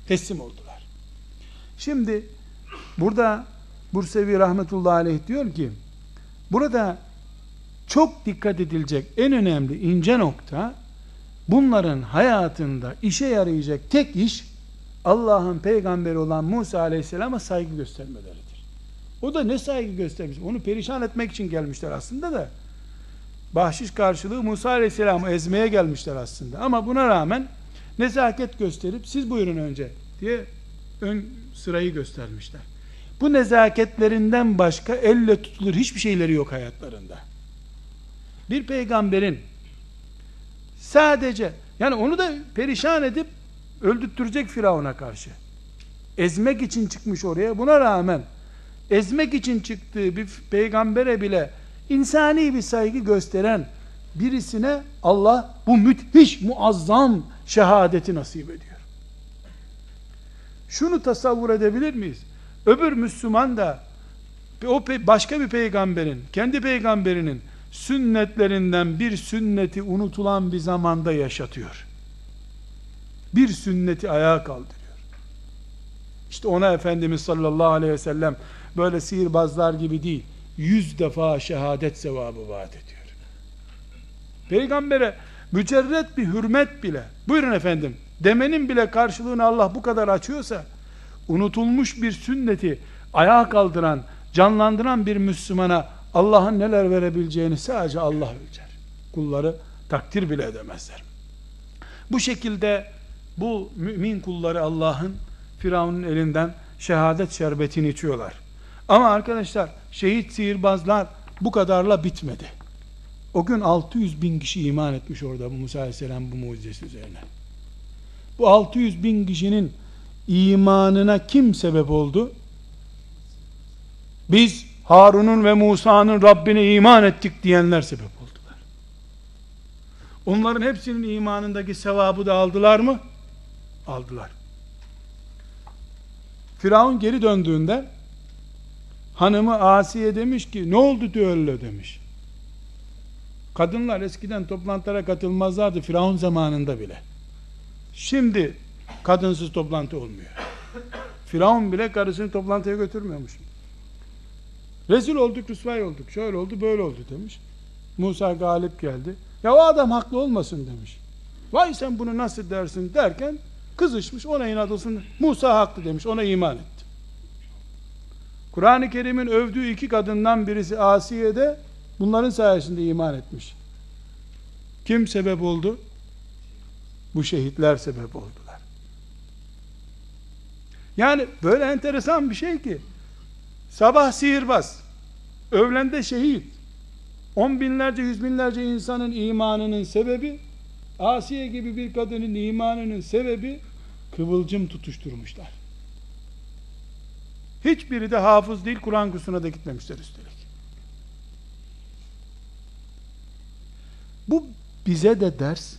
Teslim oldular. Şimdi burada Bursevi rahmetullahi aleyh diyor ki burada çok dikkat edilecek en önemli ince nokta bunların hayatında işe yarayacak tek iş Allah'ın peygamberi olan Musa aleyhisselama saygı göstermeleridir. O da ne saygı göstermiş? Onu perişan etmek için gelmişler aslında da. Bahşiş karşılığı Musa aleyhisselamı ezmeye gelmişler aslında. Ama buna rağmen nezaket gösterip siz buyurun önce diye ön sırayı göstermişler. Bu nezaketlerinden başka elle tutulur hiçbir şeyleri yok hayatlarında. Bir peygamberin sadece yani onu da perişan edip öldürtecek Firavun'a karşı. Ezmek için çıkmış oraya. Buna rağmen ezmek için çıktığı bir peygambere bile insani bir saygı gösteren birisine Allah bu müthiş muazzam şehadeti nasip ediyor. Şunu tasavvur edebilir miyiz? Öbür Müslüman da o başka bir peygamberin, kendi peygamberinin sünnetlerinden bir sünneti unutulan bir zamanda yaşatıyor. Bir sünneti ayağa kaldırıyor. İşte ona Efendimiz sallallahu aleyhi ve sellem böyle sihirbazlar gibi değil, yüz defa şehadet sevabı vaat ediyor. Peygambere mücerret bir hürmet bile, buyurun efendim, demenin bile karşılığını Allah bu kadar açıyorsa, unutulmuş bir sünneti ayağa kaldıran, canlandıran bir Müslümana Allah'ın neler verebileceğini sadece Allah bilir. Kulları takdir bile edemezler. Bu şekilde bu mümin kulları Allah'ın Firavun'un elinden şehadet şerbetini içiyorlar. Ama arkadaşlar şehit sihirbazlar bu kadarla bitmedi. O gün 600 bin kişi iman etmiş orada Musa Aleyhisselam bu mucizesi üzerine. Bu 600 bin kişinin imanına kim sebep oldu? Biz Harun'un ve Musa'nın Rabbine iman ettik diyenler sebep oldular. Onların hepsinin imanındaki sevabı da aldılar mı? Aldılar. Firavun geri döndüğünde hanımı Asiye demiş ki ne oldu öyle demiş. Kadınlar eskiden toplantılara katılmazlardı Firavun zamanında bile. Şimdi kadınsız toplantı olmuyor. Firavun bile karısını toplantıya götürmüyormuş. Rezil olduk, rüsvay olduk. Şöyle oldu, böyle oldu demiş. Musa galip geldi. Ya o adam haklı olmasın demiş. Vay sen bunu nasıl dersin derken kızışmış ona inat. Musa haklı demiş ona iman etti. Kur'an-ı Kerim'in övdüğü iki kadından birisi Asiye de bunların sayesinde iman etmiş. Kim sebep oldu? Bu şehitler sebep oldular. Yani böyle enteresan bir şey ki sabah sihirbaz, öğlende şehit, on binlerce, yüz binlerce insanın imanının sebebi, Asiye gibi bir kadının imanının sebebi, kıvılcım tutuşturmuşlar. Hiçbiri de hafız değil, Kur'an kursuna da gitmemişler üstelik. Bu bize de ders,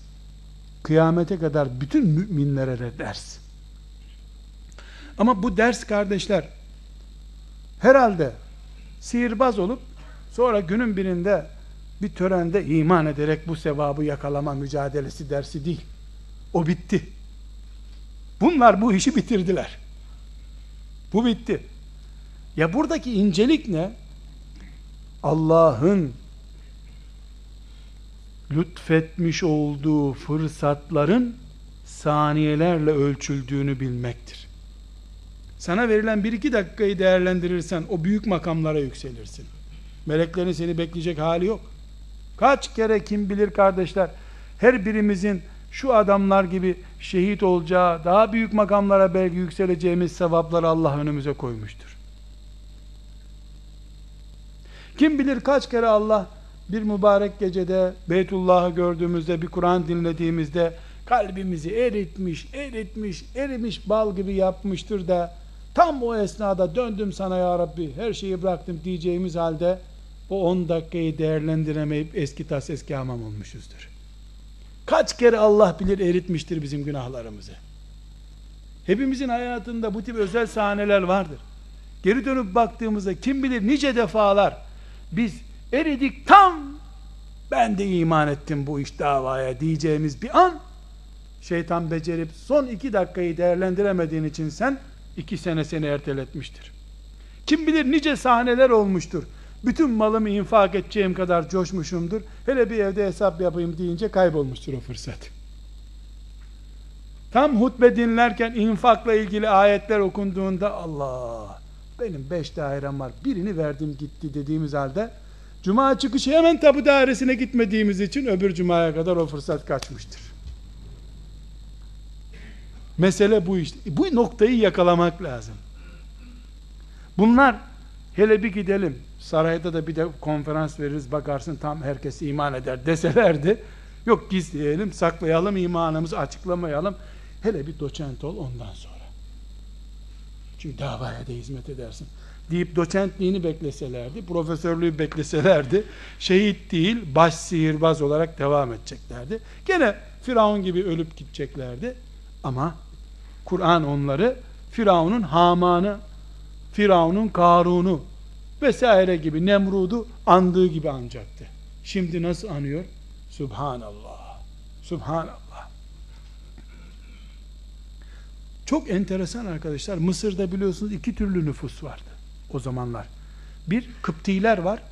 kıyamete kadar bütün müminlere de ders. Ama bu ders kardeşler, herhalde sihirbaz olup sonra günün birinde bir törende iman ederek bu sevabı yakalama mücadelesi dersi değil. O bitti. Bunlar bu işi bitirdiler. Bu bitti. Ya buradaki incelik ne? Allah'ın lütfetmiş olduğu fırsatların saniyelerle ölçüldüğünü bilmektir. Sana verilen bir iki dakikayı değerlendirirsen o büyük makamlara yükselirsin. Meleklerin seni bekleyecek hali yok. Kaç kere kim bilir kardeşler her birimizin şu adamlar gibi şehit olacağı, daha büyük makamlara belki yükseleceğimiz sevapları Allah önümüze koymuştur. Kim bilir kaç kere Allah bir mübarek gecede Beytullah'ı gördüğümüzde, bir Kur'an dinlediğimizde kalbimizi eritmiş, eritmiş, erimiş bal gibi yapmıştır da tam o esnada döndüm sana ya Rabbi her şeyi bıraktım diyeceğimiz halde o 10 dakikayı değerlendiremeyip eski tas eski hamam olmuşuzdur. Kaç kere Allah bilir eritmiştir bizim günahlarımızı. Hepimizin hayatında bu tip özel sahneler vardır. Geri dönüp baktığımızda kim bilir nice defalar biz eridik tam ben de iman ettim bu iş davaya diyeceğimiz bir an şeytan becerip son iki dakikayı değerlendiremediğin için sen iki sene seni erteletmiştir. Kim bilir nice sahneler olmuştur. Bütün malımı infak edeceğim kadar coşmuşumdur. Hele bir evde hesap yapayım deyince kaybolmuştur o fırsat. Tam hutbe dinlerken infakla ilgili ayetler okunduğunda Allah benim beş dairem var birini verdim gitti dediğimiz halde Cuma çıkışı hemen tabu dairesine gitmediğimiz için öbür cumaya kadar o fırsat kaçmıştır. Mesele bu işte. Bu noktayı yakalamak lazım. Bunlar hele bir gidelim sarayda da bir de konferans veririz bakarsın tam herkes iman eder deselerdi yok gizleyelim saklayalım imanımızı açıklamayalım hele bir doçent ol ondan sonra çünkü davaya da hizmet edersin deyip doçentliğini bekleselerdi, profesörlüğü bekleselerdi, şehit değil, baş sihirbaz olarak devam edeceklerdi. Gene Firavun gibi ölüp gideceklerdi. Ama Kur'an onları Firavun'un Haman'ı, Firavun'un Karun'u vesaire gibi Nemrud'u andığı gibi anacaktı. Şimdi nasıl anıyor? Subhanallah. Subhanallah. Çok enteresan arkadaşlar. Mısır'da biliyorsunuz iki türlü nüfus vardı o zamanlar. Bir Kıptiler var.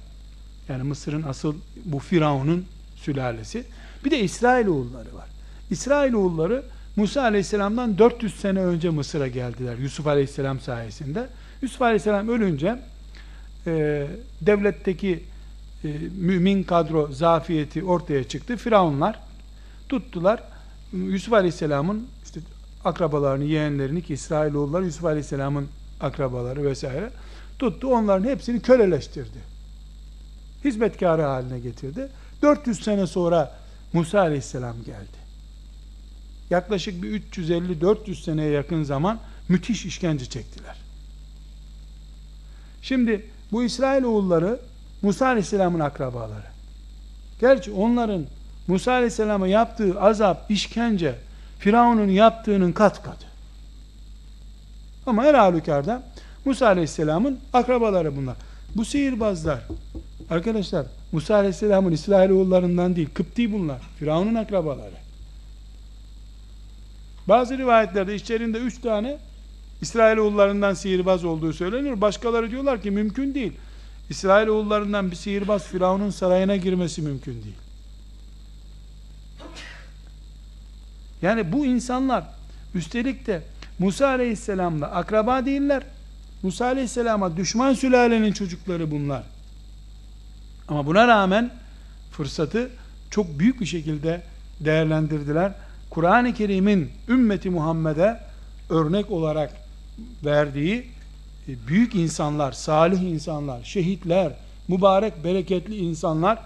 Yani Mısır'ın asıl bu Firavun'un sülalesi. Bir de İsrailoğulları var. İsrailoğulları Musa Aleyhisselam'dan 400 sene önce Mısır'a geldiler. Yusuf Aleyhisselam sayesinde. Yusuf Aleyhisselam ölünce e, devletteki e, mümin kadro zafiyeti ortaya çıktı. Firavunlar tuttular. Yusuf Aleyhisselam'ın işte akrabalarını, yeğenlerini ki İsrailoğulları Yusuf Aleyhisselam'ın akrabaları vesaire tuttu onların hepsini köleleştirdi. Hizmetkarı haline getirdi. 400 sene sonra Musa Aleyhisselam geldi. Yaklaşık bir 350-400 seneye yakın zaman müthiş işkence çektiler. Şimdi bu İsrail oğulları Musa Aleyhisselam'ın akrabaları. Gerçi onların Musa Aleyhisselam'a yaptığı azap, işkence, Firavun'un yaptığının kat katı. Ama her halükarda Musa Aleyhisselam'ın akrabaları bunlar. Bu sihirbazlar, arkadaşlar Musa Aleyhisselam'ın İsrailoğullarından değil, Kıpti bunlar. Firavun'un akrabaları. Bazı rivayetlerde içlerinde üç tane İsrailoğullarından sihirbaz olduğu söyleniyor. Başkaları diyorlar ki mümkün değil. İsrailoğullarından bir sihirbaz Firavun'un sarayına girmesi mümkün değil. Yani bu insanlar üstelik de Musa Aleyhisselam'la akraba değiller. Musa Aleyhisselam'a düşman sülalenin çocukları bunlar. Ama buna rağmen fırsatı çok büyük bir şekilde değerlendirdiler. Kur'an-ı Kerim'in ümmeti Muhammed'e örnek olarak verdiği e, büyük insanlar, salih insanlar, şehitler, mübarek, bereketli insanlar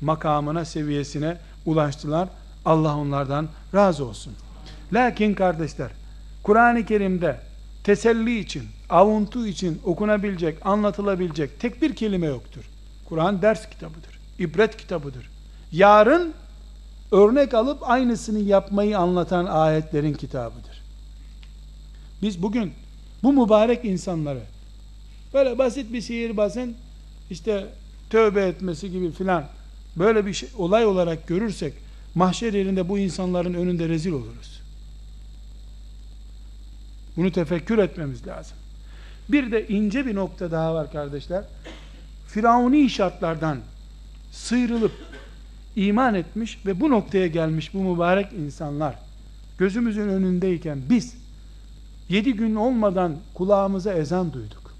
makamına, seviyesine ulaştılar. Allah onlardan razı olsun. Lakin kardeşler, Kur'an-ı Kerim'de teselli için, avuntu için okunabilecek, anlatılabilecek tek bir kelime yoktur. Kur'an ders kitabıdır, ibret kitabıdır. Yarın örnek alıp aynısını yapmayı anlatan ayetlerin kitabıdır. Biz bugün bu mübarek insanları böyle basit bir sihirbazın işte tövbe etmesi gibi filan böyle bir şey, olay olarak görürsek mahşer yerinde bu insanların önünde rezil oluruz. Bunu tefekkür etmemiz lazım. Bir de ince bir nokta daha var kardeşler. Firavuni şartlardan sıyrılıp iman etmiş ve bu noktaya gelmiş bu mübarek insanlar gözümüzün önündeyken biz yedi gün olmadan kulağımıza ezan duyduk.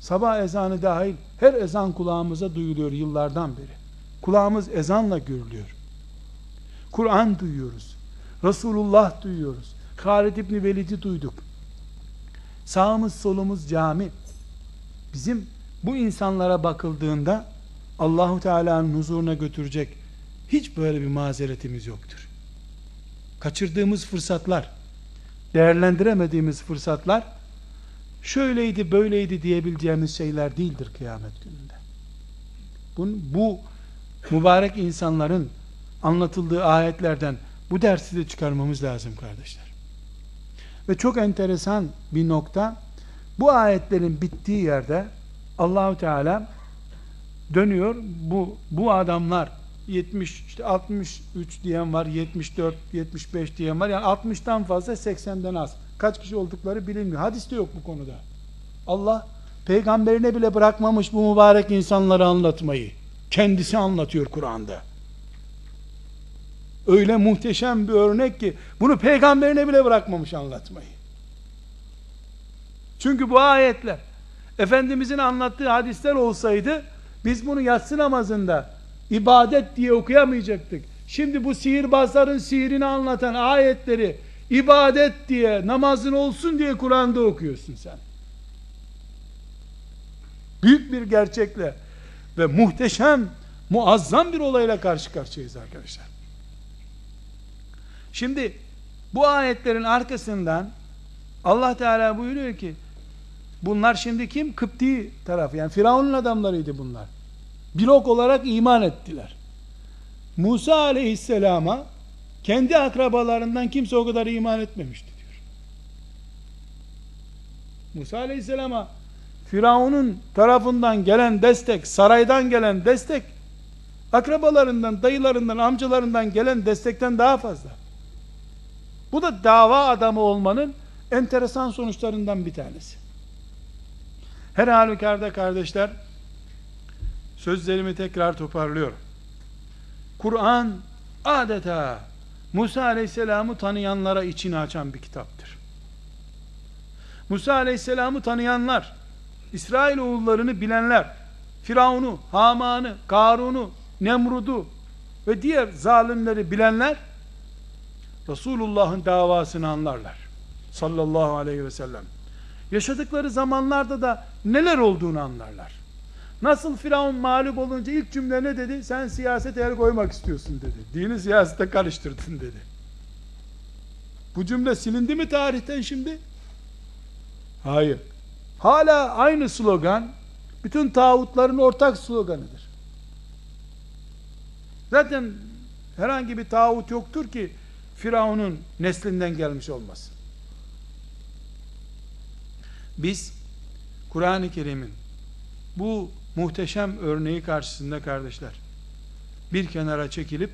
Sabah ezanı dahil her ezan kulağımıza duyuluyor yıllardan beri. Kulağımız ezanla görülüyor. Kur'an duyuyoruz. Resulullah duyuyoruz. Halid İbni Velid'i duyduk. Sağımız solumuz cami. Bizim bu insanlara bakıldığında Allahu Teala'nın huzuruna götürecek hiç böyle bir mazeretimiz yoktur. Kaçırdığımız fırsatlar, değerlendiremediğimiz fırsatlar şöyleydi böyleydi diyebileceğimiz şeyler değildir kıyamet gününde. Bu, bu mübarek insanların anlatıldığı ayetlerden bu dersi de çıkarmamız lazım kardeşler. Ve çok enteresan bir nokta bu ayetlerin bittiği yerde Allahu Teala dönüyor. Bu bu adamlar 70 işte 63 diyen var, 74, 75 diyen var. Yani 60'tan fazla 80'den az. Kaç kişi oldukları bilinmiyor. Hadis de yok bu konuda. Allah peygamberine bile bırakmamış bu mübarek insanları anlatmayı. Kendisi anlatıyor Kur'an'da. Öyle muhteşem bir örnek ki bunu peygamberine bile bırakmamış anlatmayı. Çünkü bu ayetler Efendimizin anlattığı hadisler olsaydı biz bunu yatsı namazında ibadet diye okuyamayacaktık. Şimdi bu sihirbazların sihirini anlatan ayetleri ibadet diye namazın olsun diye Kur'an'da okuyorsun sen. Büyük bir gerçekle ve muhteşem, muazzam bir olayla karşı karşıyayız arkadaşlar. Şimdi bu ayetlerin arkasından Allah Teala buyuruyor ki bunlar şimdi kim? Kıpti tarafı yani Firavun'un adamlarıydı bunlar. Blok olarak iman ettiler. Musa aleyhisselama kendi akrabalarından kimse o kadar iman etmemişti diyor. Musa aleyhisselama Firavun'un tarafından gelen destek, saraydan gelen destek, akrabalarından, dayılarından, amcalarından gelen destekten daha fazla. Bu da dava adamı olmanın enteresan sonuçlarından bir tanesi. Her halükarda kardeşler, sözlerimi tekrar toparlıyorum. Kur'an adeta Musa Aleyhisselam'ı tanıyanlara içini açan bir kitaptır. Musa Aleyhisselam'ı tanıyanlar, İsrail oğullarını bilenler, Firavun'u, Haman'ı, Karun'u, Nemrud'u ve diğer zalimleri bilenler Resulullah'ın davasını anlarlar. Sallallahu aleyhi ve sellem. Yaşadıkları zamanlarda da neler olduğunu anlarlar. Nasıl Firavun mağlup olunca ilk cümle ne dedi? Sen siyaset el koymak istiyorsun dedi. Dini siyasete karıştırdın dedi. Bu cümle silindi mi tarihten şimdi? Hayır. Hala aynı slogan bütün tağutların ortak sloganıdır. Zaten herhangi bir tağut yoktur ki Firavun'un neslinden gelmiş olmasın. Biz Kur'an-ı Kerim'in bu muhteşem örneği karşısında kardeşler bir kenara çekilip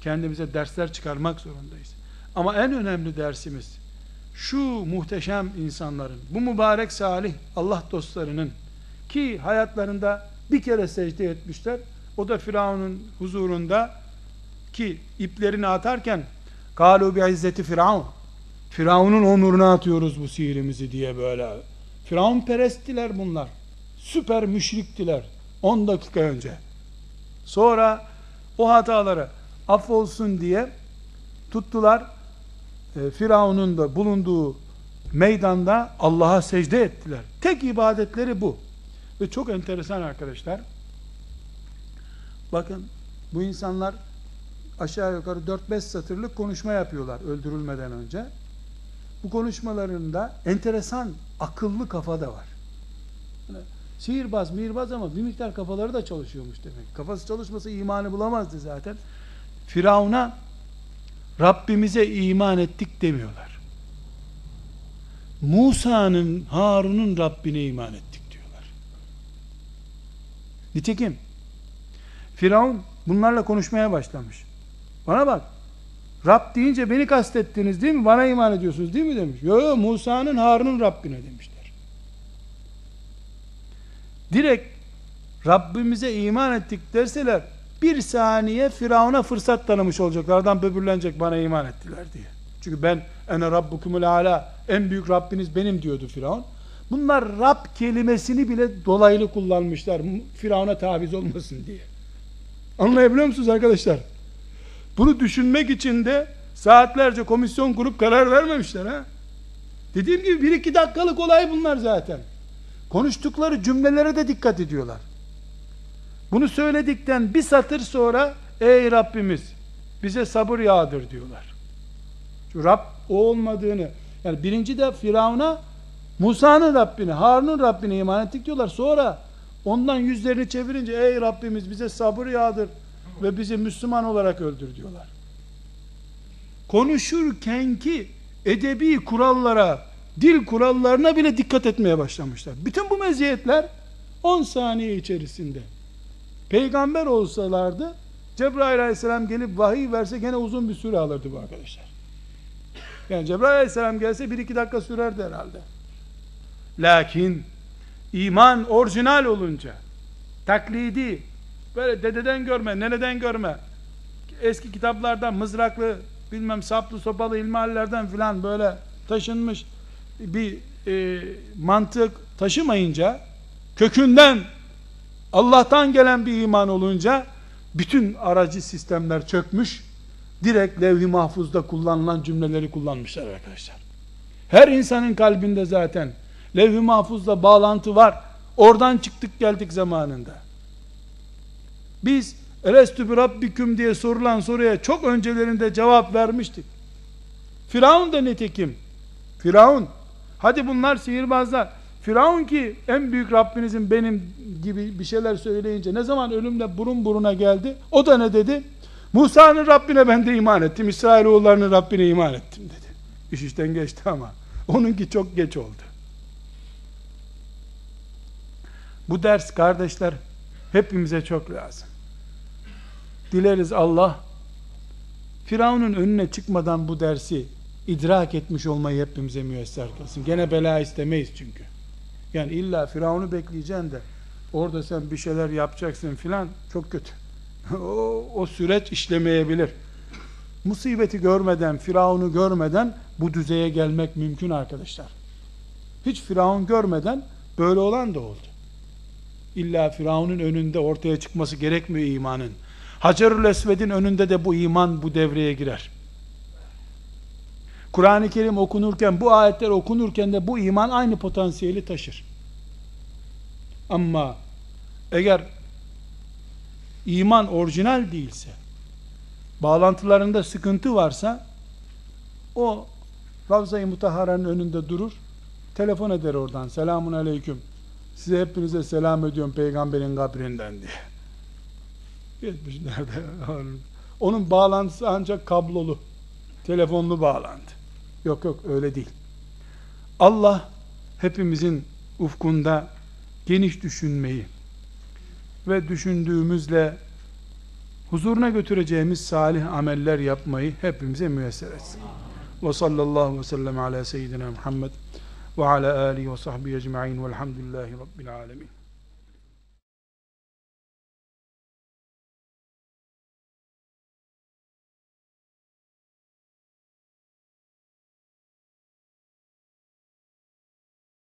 kendimize dersler çıkarmak zorundayız. Ama en önemli dersimiz şu muhteşem insanların, bu mübarek salih Allah dostlarının ki hayatlarında bir kere secde etmişler. O da Firavun'un huzurunda ki iplerini atarken kalu bi izzeti Firavun Firavun'un onuruna atıyoruz bu sihirimizi diye böyle. Firavun peresttiler bunlar. Süper müşriktiler. 10 dakika önce. Sonra o hataları affolsun diye tuttular. E, Firavun'un da bulunduğu meydanda Allah'a secde ettiler. Tek ibadetleri bu. Ve çok enteresan arkadaşlar. Bakın bu insanlar aşağı yukarı 4-5 satırlık konuşma yapıyorlar öldürülmeden önce. Bu konuşmalarında enteresan akıllı kafa da var. Yani sihirbaz, mihirbaz ama bir miktar kafaları da çalışıyormuş demek. Kafası çalışmasa imanı bulamazdı zaten. Firavun'a Rabbimize iman ettik demiyorlar. Musa'nın, Harun'un Rabbine iman ettik diyorlar. Nitekim Firavun bunlarla konuşmaya başlamış. Bana bak, Rab deyince beni kastettiniz değil mi? Bana iman ediyorsunuz değil mi demiş. Yok yo, Musa'nın Harun'un Rabbine demişler. Direkt Rabbimize iman ettik derseler bir saniye Firavun'a fırsat tanımış olacaklar. Adam böbürlenecek bana iman ettiler diye. Çünkü ben ene rabbukumul ala en büyük Rabbiniz benim diyordu Firavun. Bunlar Rab kelimesini bile dolaylı kullanmışlar. Firavun'a tabiz olmasın diye. Anlayabiliyor musunuz arkadaşlar? Bunu düşünmek için de saatlerce komisyon kurup karar vermemişler ha. Dediğim gibi bir iki dakikalık olay bunlar zaten. Konuştukları cümlelere de dikkat ediyorlar. Bunu söyledikten bir satır sonra ey Rabbimiz bize sabır yağdır diyorlar. Şu Rab o olmadığını yani birinci de Firavun'a Musa'nın Rabbini, Harun'un Rabbini iman ettik diyorlar. Sonra ondan yüzlerini çevirince ey Rabbimiz bize sabır yağdır ve bizi Müslüman olarak öldür diyorlar. Konuşurken ki edebi kurallara, dil kurallarına bile dikkat etmeye başlamışlar. Bütün bu meziyetler 10 saniye içerisinde. Peygamber olsalardı Cebrail aleyhisselam gelip vahiy verse gene uzun bir süre alırdı bu arkadaşlar. Yani Cebrail aleyhisselam gelse bir iki dakika sürerdi herhalde. Lakin iman orijinal olunca taklidi böyle dededen görme, neneden görme eski kitaplardan mızraklı bilmem saplı sopalı ilmihallerden filan böyle taşınmış bir e, mantık taşımayınca kökünden Allah'tan gelen bir iman olunca bütün aracı sistemler çökmüş direkt levh-i mahfuzda kullanılan cümleleri kullanmışlar arkadaşlar. Her insanın kalbinde zaten levh-i mahfuzla bağlantı var. Oradan çıktık geldik zamanında. Biz Elestü bi Rabbiküm diye sorulan soruya çok öncelerinde cevap vermiştik. Firavun da nitekim. Firavun. Hadi bunlar sihirbazlar. Firavun ki en büyük Rabbinizin benim gibi bir şeyler söyleyince ne zaman ölümle burun buruna geldi? O da ne dedi? Musa'nın Rabbine ben de iman ettim. İsrailoğullarının Rabbine iman ettim dedi. İş işten geçti ama. Onunki çok geç oldu. Bu ders kardeşler hepimize çok lazım. Dileriz Allah Firavun'un önüne çıkmadan bu dersi idrak etmiş olmayı hepimize müyesser kılsın. Gene bela istemeyiz çünkü. Yani illa Firavun'u bekleyeceksin de orada sen bir şeyler yapacaksın filan çok kötü. o, o süreç işlemeyebilir. Musibeti görmeden, Firavun'u görmeden bu düzeye gelmek mümkün arkadaşlar. Hiç Firavun görmeden böyle olan da oldu. İlla Firavun'un önünde ortaya çıkması gerekmiyor imanın. Hacerül Esved'in önünde de bu iman bu devreye girer. Kur'an-ı Kerim okunurken, bu ayetler okunurken de bu iman aynı potansiyeli taşır. Ama eğer iman orijinal değilse, bağlantılarında sıkıntı varsa, o Ravza-i Mutahara'nın önünde durur, telefon eder oradan, selamun aleyküm, size hepinize selam ediyorum peygamberin kabrinden diye. 70'lerde. Onun bağlantısı ancak kablolu, telefonlu bağlantı. Yok yok öyle değil. Allah hepimizin ufkunda geniş düşünmeyi ve düşündüğümüzle huzuruna götüreceğimiz salih ameller yapmayı hepimize müyesser etsin. Ve sallallahu ve sellem ala seyyidina Muhammed ve ala alihi ve sahbihi ecma'in velhamdülillahi rabbil alemin.